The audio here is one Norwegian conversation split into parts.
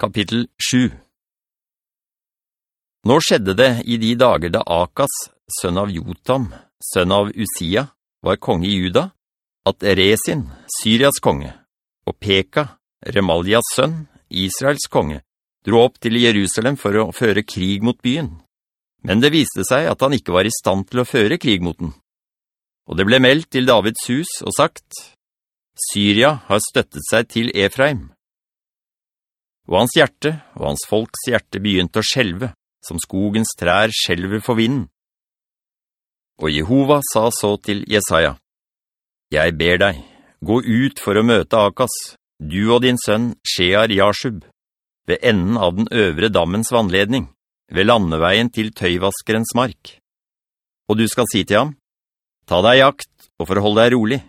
Kapittel 7 Nå skjedde det i de dager da Akas, sønn av Jotam, sønn av Usia, var konge i Juda, at Resin, Syrias konge, og Peka, Remalias sønn, Israels konge, dro opp til Jerusalem for å føre krig mot byen. Men det viste seg at han ikke var i stand til å føre krig mot den. Og det ble meldt til Davids hus og sagt, «Syria har støttet seg til Efraim.» Og hans hjerte og hans folks hjerte begynte å skjelve, som skogens trær skjelver for vinden. Og Jehova sa så til Jesaja, «Jeg ber deg, gå ut for å møte Akas, du og din sønn Shear Yashub, ved enden av den øvre dammens vannledning, ved landeveien til tøyvaskerens mark. Og du skal si til ham, «Ta deg jakt og forhold deg rolig.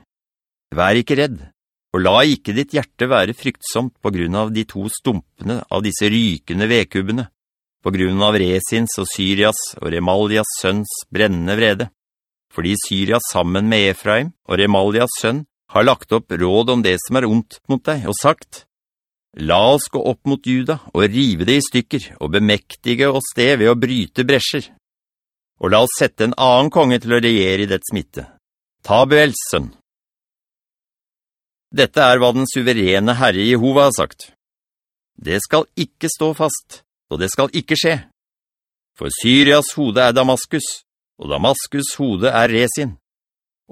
Vær ikke redd, og la ikke ditt hjerte være fryktsomt på grunn av de to stumpene av disse rykende vekubbene, på grunn av Resins og Syrias og Remalias sønns brennende vrede. Fordi Syria sammen med Efraim og Remalias sønn har lagt opp råd om det som er ondt mot deg, og sagt, «La oss gå opp mot Juda og rive det i stykker, og bemektige oss det ved å bryte bresjer. Og la oss sette en annen konge til å regjere i dets midte. Tabuels sønn.» Dette er hva den suverene Herre Jehova har sagt. Det skal ikke stå fast, og det skal ikke skje. For Syrias hode er Damaskus, og Damaskus hode er Resin.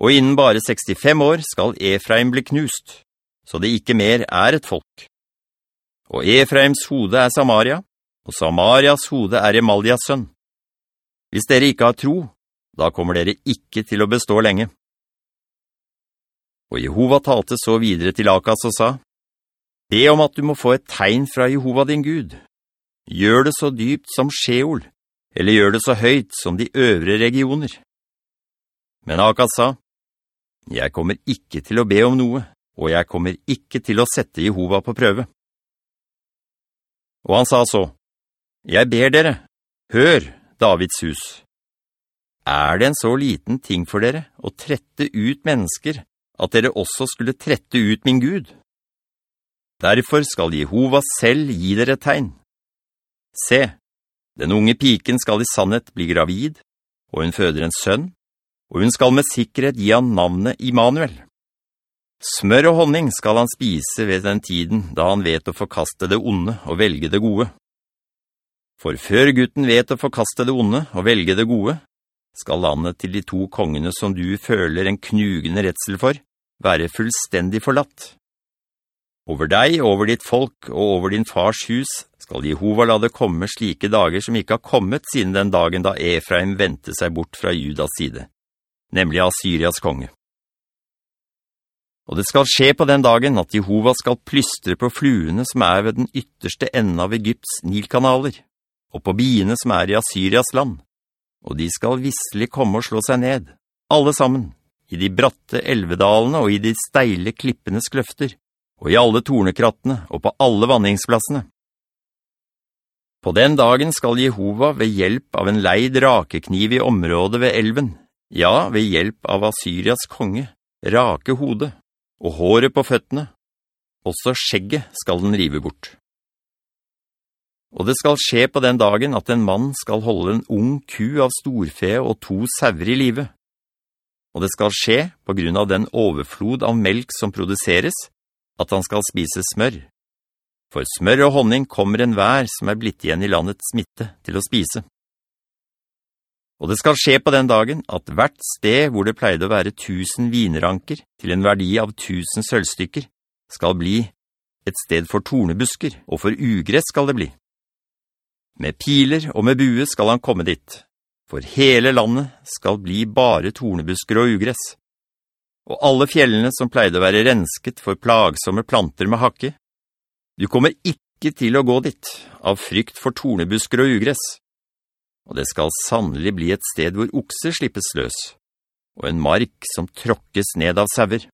Og innen bare 65 år skal Efraim bli knust, så det ikke mer er et folk. Og Efraims hode er Samaria, og Samarias hode er Emalias sønn. Hvis dere ikke har tro, da kommer dere ikke til å bestå lenge. Og Jehova talte så videre til Akas og sa, «Be om at du må få et tegn fra Jehova din Gud. Gjør det så dypt som Sjeol, eller gjør det så høyt som de øvre regioner.» Men Akas sa, «Jeg kommer ikke til å be om noe, og jeg kommer ikke til å sette Jehova på prøve.» Og han sa så, «Jeg ber dere, hør, Davids hus. Er det en så liten ting for dere å trette ut mennesker at dere også skulle trette ut min Gud. Derfor skal Jehova selv gi dere tegn. Se, den unge piken skal i sannhet bli gravid, og hun føder en sønn, og hun skal med sikkerhet gi han navnet Immanuel. Smør og honning skal han spise ved den tiden da han vet å forkaste det onde og velge det gode. For før gutten vet å forkaste det onde og velge det gode, skal landet til de to kongene som du føler en knugende retsel for, være fullstendig forlatt. Over deg, over ditt folk og over din fars hus skal Jehova la det komme slike dager som ikke har kommet siden den dagen da Efraim ventet seg bort fra Judas side, nemlig Assyrias konge. Og det skal skje på den dagen at Jehova skal plystre på fluene som er ved den ytterste enden av Egypts nilkanaler, og på biene som er i Assyrias land, og de skal visselig komme og slå seg ned, alle sammen, i de bratte elvedalene og i de steile klippenes kløfter, og i alle tornekrattene og på alle vanningsplassene. På den dagen skal Jehova ved hjelp av en leid rakekniv i området ved elven, ja, ved hjelp av Assyrias konge, rake hodet, og håret på føttene. Også skjegget skal den rive bort. Og det skal skje på den dagen at en mann skal holde en ung ku av storfe og to sauer i livet, og det skal skje på grunn av den overflod av melk som produseres, at han skal spise smør. For smør og honning kommer en vær som er blitt igjen i landets smitte til å spise. Og det skal skje på den dagen at hvert sted hvor det pleide å være tusen vineranker til en verdi av tusen sølvstykker, skal bli et sted for tornebusker, og for ugress skal det bli. Med piler og med bue skal han komme dit, for hele landet skal bli bare tornebusker og ugress. Og alle fjellene som pleide å være rensket for plagsomme planter med hakke, du kommer ikke til å gå dit, av frykt for tornebusker og ugress. Og det skal sannelig bli et sted hvor okser slippes løs, og en mark som tråkkes ned av sauer.